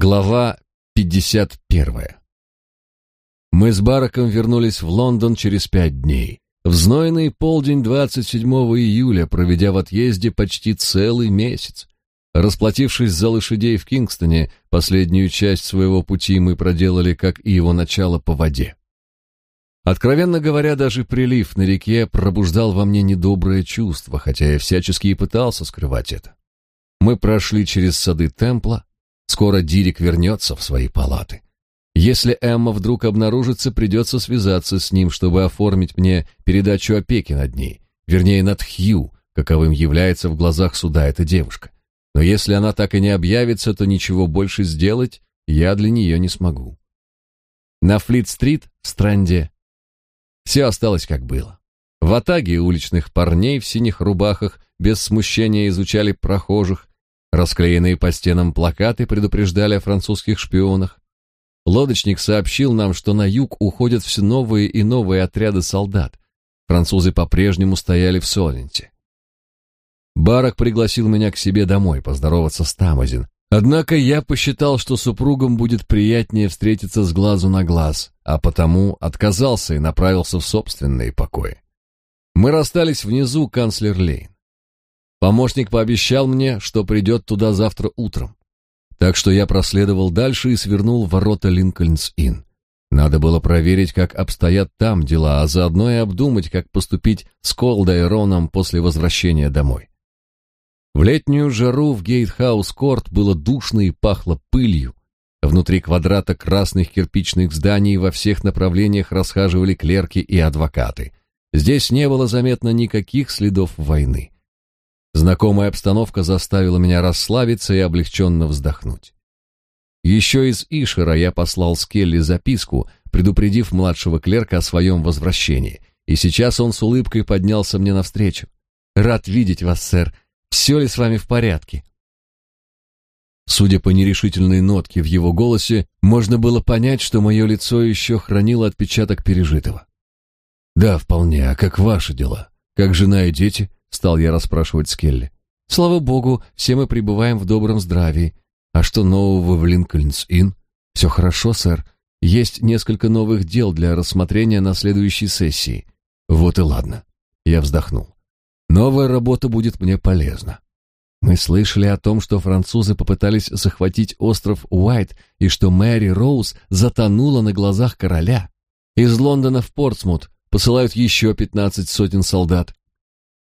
Глава 51. Мы с Бараком вернулись в Лондон через пять дней. В знойный полдень 27 июля, проведя в отъезде почти целый месяц. Расплатившись за лошадей в Кингстоне, последнюю часть своего пути мы проделали, как и его начало, по воде. Откровенно говоря, даже прилив на реке пробуждал во мне недоброе чувство, хотя я всячески и пытался скрывать это. Мы прошли через сады Темпла, Скоро Дирик вернется в свои палаты. Если Эмма вдруг обнаружится, придется связаться с ним, чтобы оформить мне передачу опеки над ней, вернее, над Хью, каковым является в глазах суда эта девушка. Но если она так и не объявится, то ничего больше сделать я для нее не смогу. На Флит-стрит, в Странде, все осталось как было. В атаге уличных парней в синих рубахах без смущения изучали прохожих, Расклеенные по стенам плакаты предупреждали о французских шпионах. Лодочник сообщил нам, что на юг уходят все новые и новые отряды солдат. Французы по-прежнему стояли в Соленте. Барак пригласил меня к себе домой поздороваться с Тамазин. Однако я посчитал, что супругам будет приятнее встретиться с глазу на глаз, а потому отказался и направился в собственные покои. Мы расстались внизу Канцлер-лейн. Помощник пообещал мне, что придет туда завтра утром. Так что я проследовал дальше и свернул в ворота Линкольнс-Инн. Надо было проверить, как обстоят там дела, а заодно и обдумать, как поступить с Колдайроном после возвращения домой. В летнюю жару в Гейтхаус-Корт было душно и пахло пылью. Внутри квадрата красных кирпичных зданий во всех направлениях расхаживали клерки и адвокаты. Здесь не было заметно никаких следов войны. Знакомая обстановка заставила меня расслабиться и облегченно вздохнуть. Еще из Ишера я послал Скелли записку, предупредив младшего клерка о своем возвращении, и сейчас он с улыбкой поднялся мне навстречу. «Рад видеть вас, сэр. Все ли с вами в порядке?» Судя по нерешительной нотке в его голосе, можно было понять, что мое лицо еще хранило отпечаток пережитого. «Да, вполне. А как ваши дела? Как жена и дети?» Стал я расспрашивать Скелли. Слава богу, все мы пребываем в добром здравии. А что нового в Линкольнс-Инн? Все хорошо, сэр. Есть несколько новых дел для рассмотрения на следующей сессии. Вот и ладно. Я вздохнул. Новая работа будет мне полезна. Мы слышали о том, что французы попытались захватить остров Уайт и что Мэри Роуз затонула на глазах короля. Из Лондона в Портсмут посылают еще пятнадцать сотен солдат.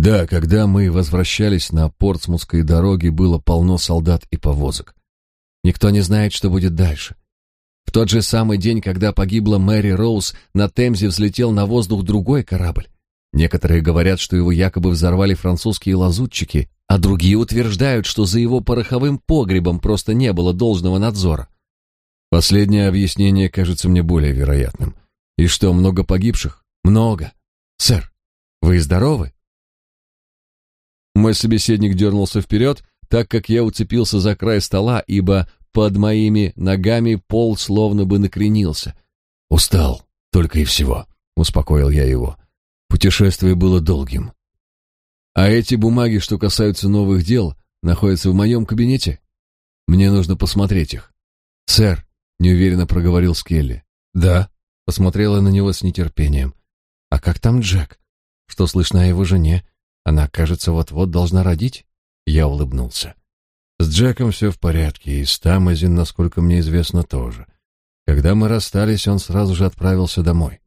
Да, когда мы возвращались на Портсмутской дороге, было полно солдат и повозок. Никто не знает, что будет дальше. В тот же самый день, когда погибла Мэри Роуз, на Темзе взлетел на воздух другой корабль. Некоторые говорят, что его якобы взорвали французские лазутчики, а другие утверждают, что за его пороховым погребом просто не было должного надзора. Последнее объяснение кажется мне более вероятным. И что, много погибших? Много. Сэр, вы здоровы? Мой собеседник дернулся вперед, так как я уцепился за край стола, ибо под моими ногами пол словно бы накренился. «Устал, только и всего», — успокоил я его. Путешествие было долгим. «А эти бумаги, что касаются новых дел, находятся в моем кабинете? Мне нужно посмотреть их». «Сэр», — неуверенно проговорил Скелли. «Да», — посмотрела на него с нетерпением. «А как там Джек? Что слышно о его жене? Она, кажется, вот-вот должна родить. Я улыбнулся. С Джеком все в порядке, и с Тамазин, насколько мне известно, тоже. Когда мы расстались, он сразу же отправился домой.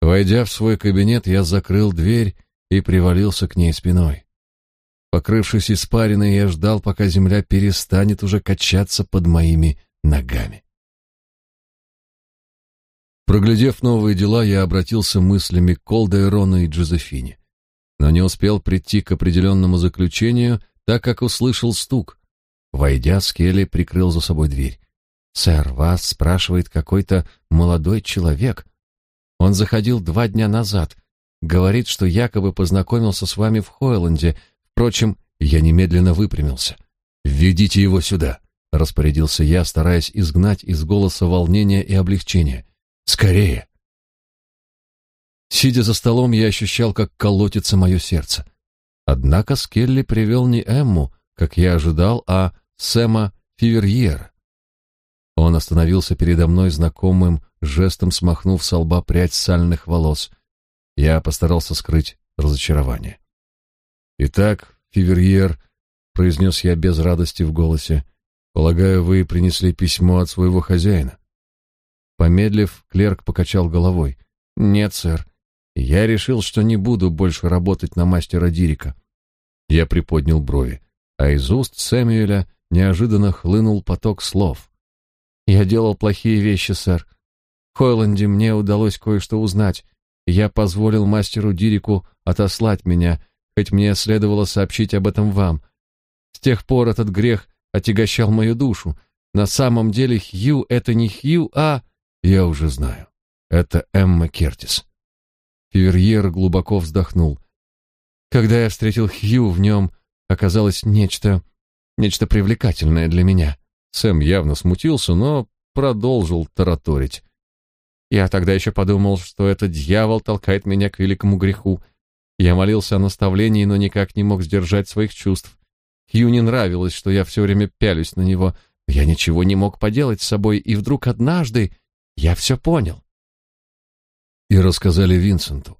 Войдя в свой кабинет, я закрыл дверь и привалился к ней спиной. Покрывшись испариной, я ждал, пока земля перестанет уже качаться под моими ногами. Проглядев новые дела, я обратился мыслями к Колдейрону и Джозефине но не успел прийти к определенному заключению, так как услышал стук. Войдя, Скелли прикрыл за собой дверь. «Сэр, вас спрашивает какой-то молодой человек. Он заходил два дня назад. Говорит, что якобы познакомился с вами в Хойланде. Впрочем, я немедленно выпрямился. «Введите его сюда», — распорядился я, стараясь изгнать из голоса волнение и облегчение. «Скорее!» Сидя за столом, я ощущал, как колотится мое сердце. Однако Скелли привел не Эмму, как я ожидал, а Сэма Фиверьер. Он остановился передо мной знакомым жестом, смахнув с лба прядь сальных волос. Я постарался скрыть разочарование. «Итак, Фиверьер», — произнес я без радости в голосе, — «полагаю, вы принесли письмо от своего хозяина?» Помедлив, клерк покачал головой. «Нет, сэр. Я решил, что не буду больше работать на мастера Дирика». Я приподнял брови, а из уст Сэмюэля неожиданно хлынул поток слов. «Я делал плохие вещи, сэр. В Хойланде мне удалось кое-что узнать. Я позволил мастеру Дирику отослать меня, хоть мне следовало сообщить об этом вам. С тех пор этот грех отягощал мою душу. На самом деле Хью — это не Хью, а... Я уже знаю. Это Эмма Кертис. Фиверьер глубоко вздохнул. Когда я встретил Хью, в нем оказалось нечто... нечто привлекательное для меня. Сэм явно смутился, но продолжил тараторить. Я тогда еще подумал, что этот дьявол толкает меня к великому греху. Я молился о наставлении, но никак не мог сдержать своих чувств. Хью не нравилось, что я все время пялюсь на него. Я ничего не мог поделать с собой, и вдруг однажды я все понял. И рассказали Винсенту.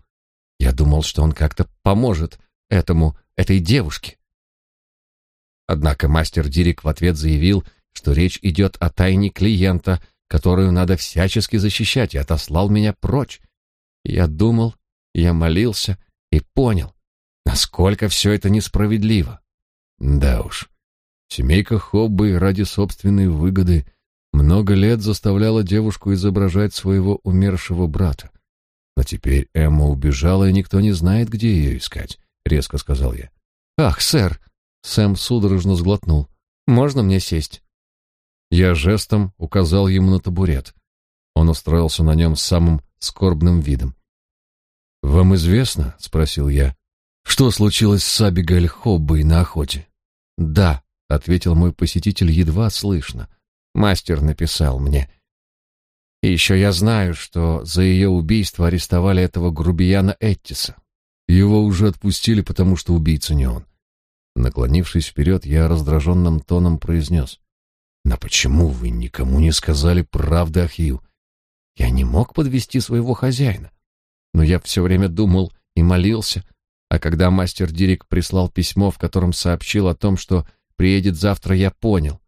Я думал, что он как-то поможет этому, этой девушке. Однако мастер Дирик в ответ заявил, что речь идет о тайне клиента, которую надо всячески защищать, и отослал меня прочь. Я думал, я молился, и понял, насколько все это несправедливо. Да уж, семейка Хоббы ради собственной выгоды много лет заставляла девушку изображать своего умершего брата. Но теперь Эмма убежала, и никто не знает, где ее искать, — резко сказал я. «Ах, сэр!» — Сэм судорожно сглотнул. «Можно мне сесть?» Я жестом указал ему на табурет. Он устроился на нем с самым скорбным видом. «Вам известно?» — спросил я. «Что случилось с Абигаль Хоббой на охоте?» «Да», — ответил мой посетитель едва слышно. «Мастер написал мне. И еще я знаю, что за ее убийство арестовали этого грубияна Эттиса. Его уже отпустили, потому что убийца не он». Наклонившись вперед, я раздраженным тоном произнес. «Но почему вы никому не сказали правды о Хью? Я не мог подвести своего хозяина но я все время думал и молился, а когда мастер Дирик прислал письмо, в котором сообщил о том, что приедет завтра, я понял.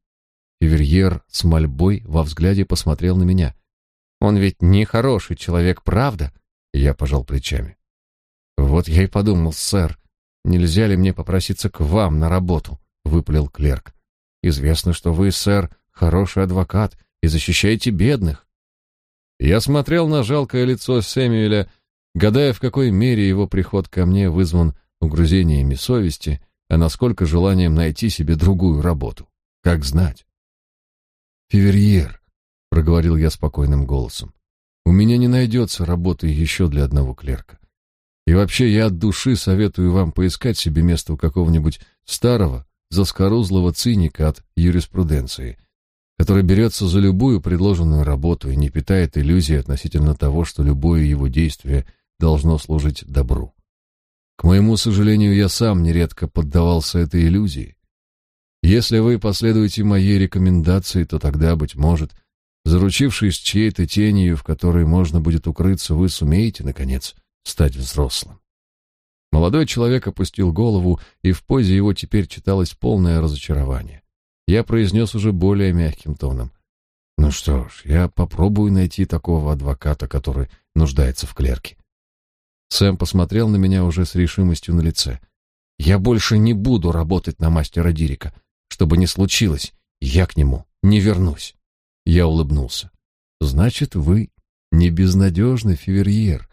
Феверьер с мольбой во взгляде посмотрел на меня. Он ведь не хороший человек, правда? Я пожал плечами. Вот я и подумал, сэр, нельзя ли мне попроситься к вам на работу, выпалил клерк. Известно, что вы, сэр, хороший адвокат и защищаете бедных. Я смотрел на жалкое лицо Сэмюэля гадая, в какой мере его приход ко мне вызван угрызениями совести, а насколько желанием найти себе другую работу. Как знать? «Фиверьер», — проговорил я спокойным голосом, — «у меня не найдется работы еще для одного клерка. И вообще я от души советую вам поискать себе место у какого-нибудь старого, заскорузлого циника от юриспруденции, который берется за любую предложенную работу и не питает иллюзий относительно того, что любое его действие должно служить добру. К моему сожалению, я сам нередко поддавался этой иллюзии. Если вы последуете моей рекомендации, то тогда, быть может, заручившись чьей-то тенью, в которой можно будет укрыться, вы сумеете, наконец, стать взрослым. Молодой человек опустил голову, и в позе его теперь читалось полное разочарование. Я произнес уже более мягким тоном. «Ну что ж, я попробую найти такого адвоката, который нуждается в клерке. Сэм посмотрел на меня уже с решимостью на лице. Я больше не буду работать на мастера Дирика. Что бы ни случилось, я к нему не вернусь. Я улыбнулся. Значит, вы не безнадежный фиверьер.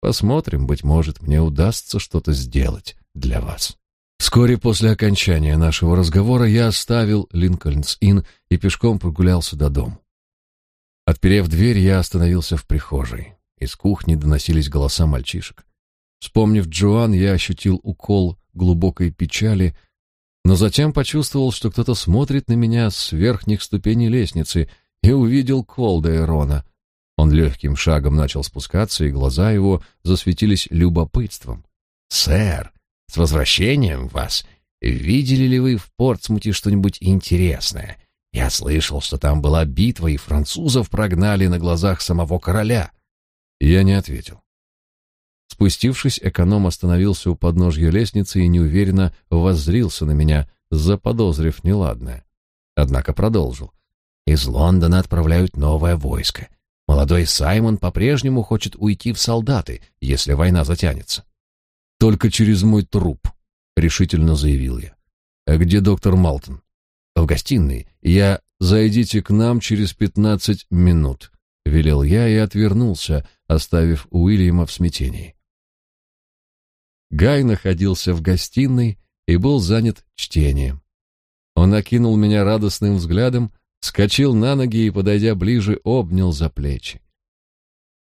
Посмотрим, быть может, мне удастся что-то сделать для вас. Вскоре после окончания нашего разговора я оставил Линкольнс-Инн и пешком прогулялся до дома. Отперев дверь, я остановился в прихожей. Из кухни доносились голоса мальчишек. Вспомнив Джоан, я ощутил укол глубокой печали, но затем почувствовал, что кто-то смотрит на меня с верхних ступеней лестницы и увидел Колда Эрона. Он легким шагом начал спускаться, и глаза его засветились любопытством. «Сэр, с возвращением вас! Видели ли вы в Портсмуте что-нибудь интересное? Я слышал, что там была битва, и французов прогнали на глазах самого короля. Я не ответил. Спустившись, эконом остановился у подножья лестницы и неуверенно воззрился на меня, заподозрив неладное. Однако продолжил. Из Лондона отправляют новое войско. Молодой Саймон по-прежнему хочет уйти в солдаты, если война затянется. Только через мой труп, решительно заявил я. А где доктор Малтон? В гостиной. Я зайдите к нам через пятнадцать минут, велел я и отвернулся, оставив Уильяма в смятении. Гай находился в гостиной и был занят чтением. Он окинул меня радостным взглядом, вскочил на ноги и, подойдя ближе, обнял за плечи.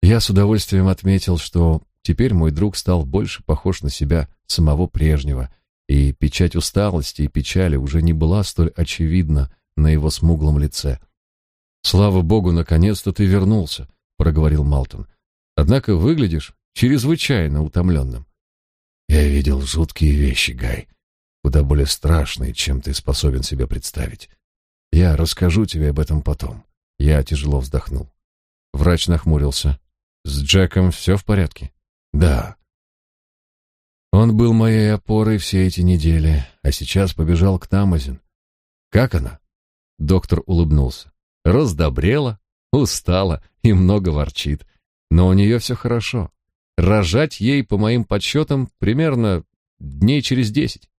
Я с удовольствием отметил, что теперь мой друг стал больше похож на себя самого прежнего, и печать усталости и печали уже не была столь очевидна на его смуглом лице. «Слава богу, наконец-то ты вернулся», — проговорил Малтон. «Однако выглядишь чрезвычайно утомленным». «Я видел жуткие вещи, Гай, куда более страшные, чем ты способен себе представить. Я расскажу тебе об этом потом. Я тяжело вздохнул. Врач нахмурился. С Джеком все в порядке? Да. Он был моей опорой все эти недели, а сейчас побежал к Тамазин. Как она? Доктор улыбнулся. Раздобрела, устала и много ворчит. Но у нее все хорошо. Рожать ей, по моим подсчетам, примерно дней через десять.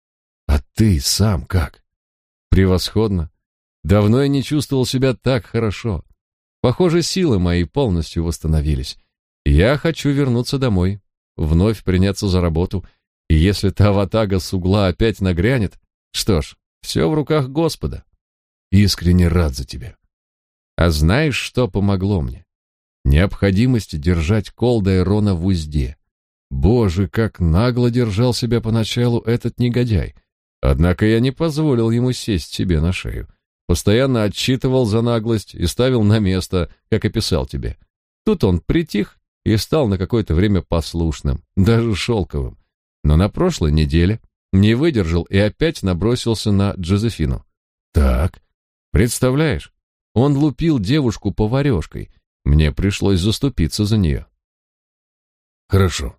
А ты сам как? Превосходно. Давно я не чувствовал себя так хорошо. Похоже, силы мои полностью восстановились. Я хочу вернуться домой, вновь приняться за работу, и если та ватага с угла опять нагрянет, что ж, все в руках Господа. Искренне рад за тебя. А знаешь, что помогло мне? Необходимость держать Колда и Рона в узде. Боже, как нагло держал себя поначалу этот негодяй. Однако я не позволил ему сесть себе на шею постоянно отчитывал за наглость и ставил на место, как описал тебе. Тут он притих и стал на какое-то время послушным, даже шелковым. Но на прошлой неделе не выдержал и опять набросился на Джозефину. Так, представляешь, он лупил девушку поварешкой. Мне пришлось заступиться за нее. Хорошо.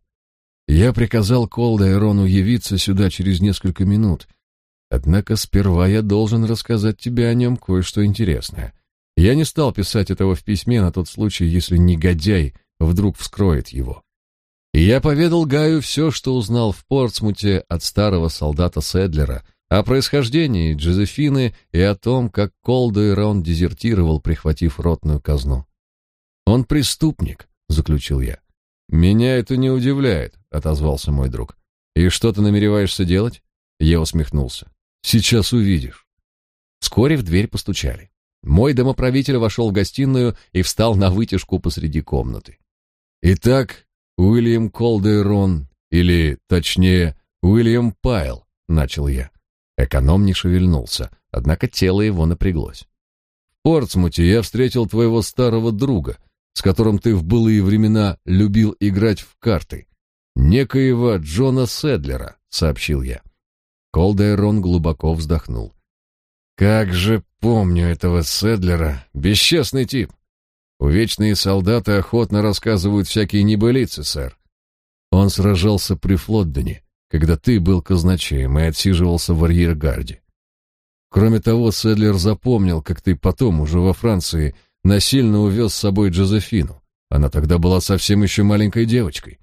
Я приказал Колда и Рону явиться сюда через несколько минут — Однако сперва я должен рассказать тебе о нем кое-что интересное. Я не стал писать этого в письме на тот случай, если негодяй вдруг вскроет его. И я поведал Гаю все, что узнал в Портсмуте от старого солдата Седлера, о происхождении Джозефины и о том, как Колдо Рон дезертировал, прихватив ротную казну. «Он преступник», — заключил я. «Меня это не удивляет», — отозвался мой друг. «И что ты намереваешься делать?» Я усмехнулся. Сейчас увидишь. Вскоре в дверь постучали. Мой домоправитель вошел в гостиную и встал на вытяжку посреди комнаты. Итак, Уильям Колдейрон, или, точнее, Уильям Пайл, начал я. Эконом не шевельнулся, однако тело его напряглось. В Портсмуте я встретил твоего старого друга, с которым ты в былые времена любил играть в карты, некоего Джона Седлера, сообщил я. Колдейрон глубоко вздохнул. «Как же помню этого Седлера, бесчестный тип. Увечные солдаты охотно рассказывают всякие небылицы, сэр. Он сражался при Флоддене, когда ты был казначеем и отсиживался в арьергарде. Кроме того, Седлер запомнил, как ты потом, уже во Франции, насильно увез с собой Джозефину. Она тогда была совсем еще маленькой девочкой».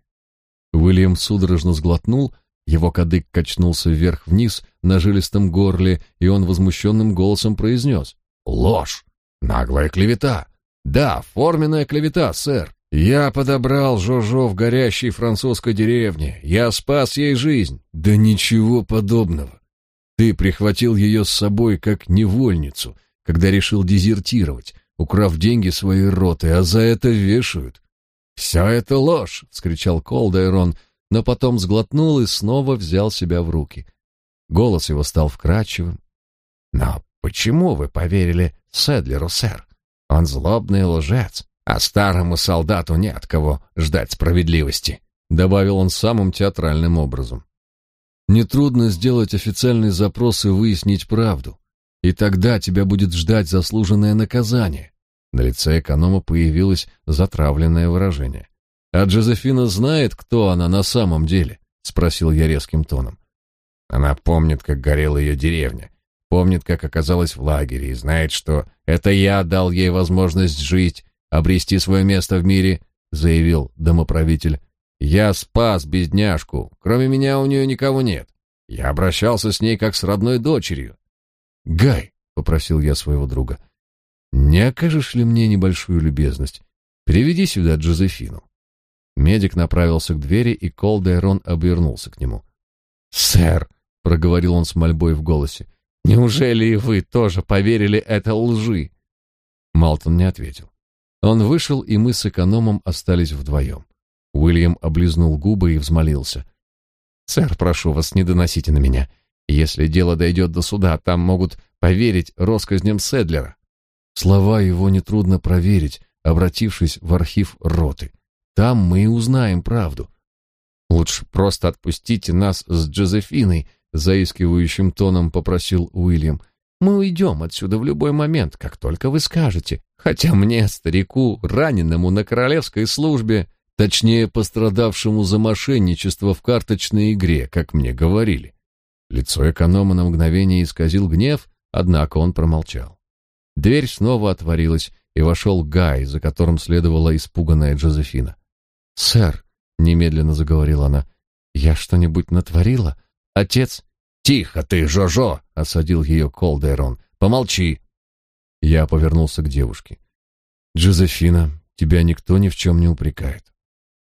Уильям судорожно сглотнул его кадык качнулся вверх-вниз на жилистом горле, и он возмущенным голосом произнес. «Ложь! Наглая клевета! Да, форменная клевета, сэр! Я подобрал Жожо в горящей французской деревне. Я спас ей жизнь. Да ничего подобного. Ты прихватил ее с собой как невольницу, когда решил дезертировать, украв деньги своей роты, а за это вешают. «Все это ложь!» — вскричал Колдайрон, но потом сглотнул и снова взял себя в руки. Голос его стал вкрадчивым. «Но почему вы поверили Седлеру, сэр? Он злобный лжец, а старому солдату не от кого ждать справедливости», добавил он самым театральным образом. «Нетрудно сделать официальный запрос и выяснить правду. и тогда тебя будет ждать заслуженное наказание. На лице эконома появилось затравленное выражение. А Джозефина знает, кто она на самом деле, спросил я резким тоном. Она помнит, как горела ее деревня, помнит, как оказалась в лагере и знает, что это я дал ей возможность жить, обрести свое место в мире, заявил домоправитель. Я спас бедняжку. Кроме меня у нее никого нет. Я обращался с ней как с родной дочерью. Гай, попросил я своего друга, не окажешь ли мне небольшую любезность? Приведи сюда Джозефину. Медик направился к двери, и Колдайрон обернулся к нему. «Сэр», — проговорил он с мольбой в голосе, — «неужели и вы тоже поверили этой лжи?» Малтон не ответил. Он вышел, и мы с экономом остались вдвоем. Уильям облизнул губы и взмолился. «Сэр, прошу вас, не доносите на меня. Если дело дойдет до суда, там могут поверить россказням Седлера». Слова его нетрудно проверить, обратившись в архив роты. Там мы и узнаем правду. Лучше просто отпустите нас с Джозефиной, заискивающим тоном попросил Уильям. Мы уйдем отсюда в любой момент, как только вы скажете. Хотя мне, старику, раненому на королевской службе, точнее, пострадавшему за мошенничество в карточной игре, как мне говорили. Лицо эконома на мгновение исказил гнев, однако он промолчал. Дверь снова отворилась, и вошел Гай, за которым следовала испуганная Джозефина. «Сэр», — немедленно заговорила она, — «я что-нибудь натворила? Отец...» «Тихо ты, Жожо!» — осадил ее Колдейрон. «Помолчи!» Я повернулся к девушке. «Джозефина, тебя никто ни в чем не упрекает.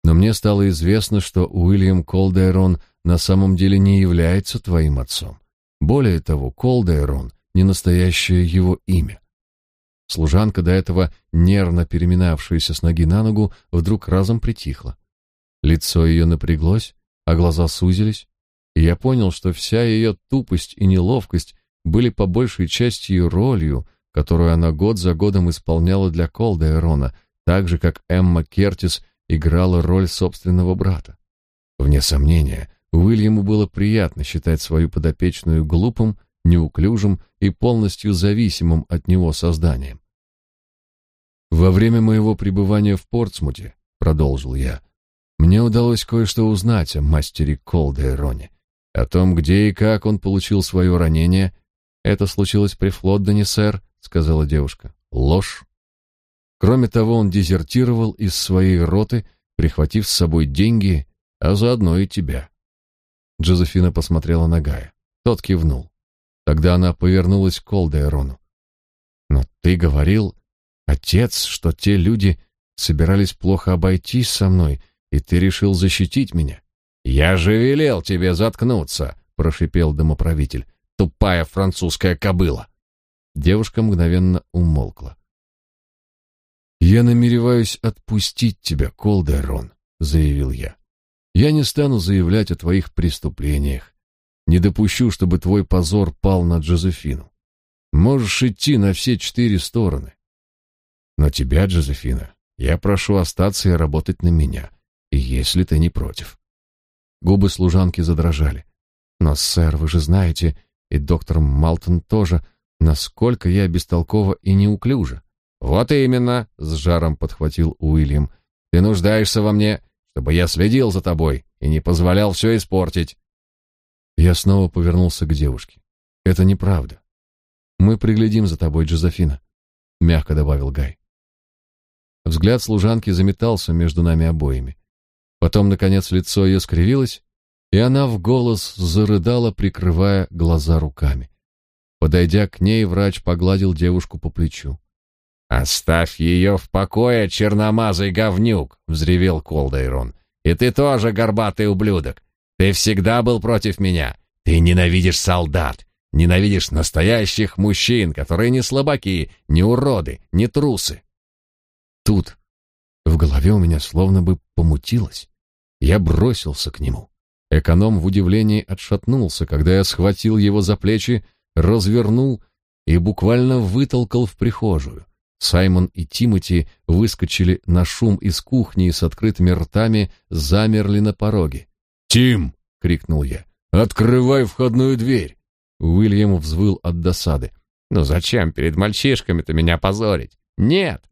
Но мне стало известно, что Уильям Колдейрон на самом деле не является твоим отцом. Более того, Колдейрон — не настоящее его имя. Служанка, до этого нервно переминавшаяся с ноги на ногу, вдруг разом притихла. Лицо ее напряглось, а глаза сузились, и я понял, что вся ее тупость и неловкость были по большей части ее ролью, которую она год за годом исполняла для Колдейрона, так же, как Эмма Кертис играла роль собственного брата. Вне сомнения, Уильяму было приятно считать свою подопечную глупым, неуклюжим и полностью зависимым от него созданием. Во время моего пребывания в Портсмуте, продолжил я, мне удалось кое-что узнать о мастере Колдейроне, о том, где и как он получил свое ранение. Это случилось при Флоддене, сэр, сказала девушка. Ложь. Кроме того, он дезертировал из своей роты, прихватив с собой деньги, а заодно и тебя. Джозефина посмотрела на Гая. Тот кивнул. Тогда она повернулась к Колдейрону. «Но ты говорил, отец, что те люди собирались плохо обойтись со мной, и ты решил защитить меня». «Я же велел тебе заткнуться», — прошипел домоправитель. «Тупая французская кобыла». Девушка мгновенно умолкла. «Я намереваюсь отпустить тебя, Колдерон», — заявил я. «Я не стану заявлять о твоих преступлениях. Не допущу, чтобы твой позор пал на Джозефину. Можешь идти на все четыре стороны. Но тебя, Джозефина, я прошу остаться и работать на меня, если ты не против. Губы служанки задрожали. Но, сэр, вы же знаете, и доктор Малтон тоже, насколько я бестолкова и неуклюжа. Вот именно, с жаром подхватил Уильям. Ты нуждаешься во мне, чтобы я следил за тобой и не позволял все испортить. Я снова повернулся к девушке. Это неправда. Мы приглядим за тобой, Джозефина, мягко добавил Гай. Взгляд служанки заметался между нами обоими. Потом наконец лицо ее скривилось, и она в голос зарыдала, прикрывая глаза руками. Подойдя к ней, врач погладил девушку по плечу. «Оставь ее в покое, черномазый говнюк!» — взревел Колдайрон. «И ты тоже, горбатый ублюдок! Ты всегда был против меня. Ты ненавидишь солдат, ненавидишь настоящих мужчин, которые не слабаки, не уроды, не трусы. Тут в голове у меня словно бы помутилось. Я бросился к нему. Эконом в удивлении отшатнулся, когда я схватил его за плечи, развернул и буквально вытолкал в прихожую. Саймон и Тимоти выскочили на шум из кухни и с открытыми ртами замерли на пороге. «Тим!» — крикнул я. «Открывай входную дверь!» Уильям взвыл от досады. Ну зачем перед мальчишками-то меня позорить? Нет.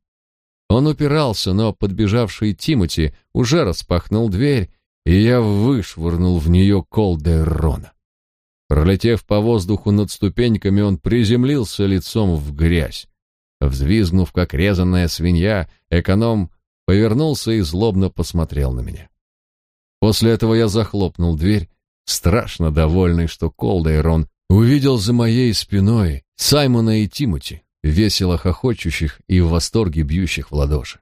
Он упирался, но подбежавший Тимати уже распахнул дверь, и я вышвырнул в нее Колдерона. Пролетев по воздуху над ступеньками, он приземлился лицом в грязь. Взвизгнув, как резаная свинья, эконом повернулся и злобно посмотрел на меня. После этого я захлопнул дверь, страшно довольный, что Колдейрон увидел за моей спиной Саймона и Тимути, весело хохочущих и в восторге бьющих в ладоши.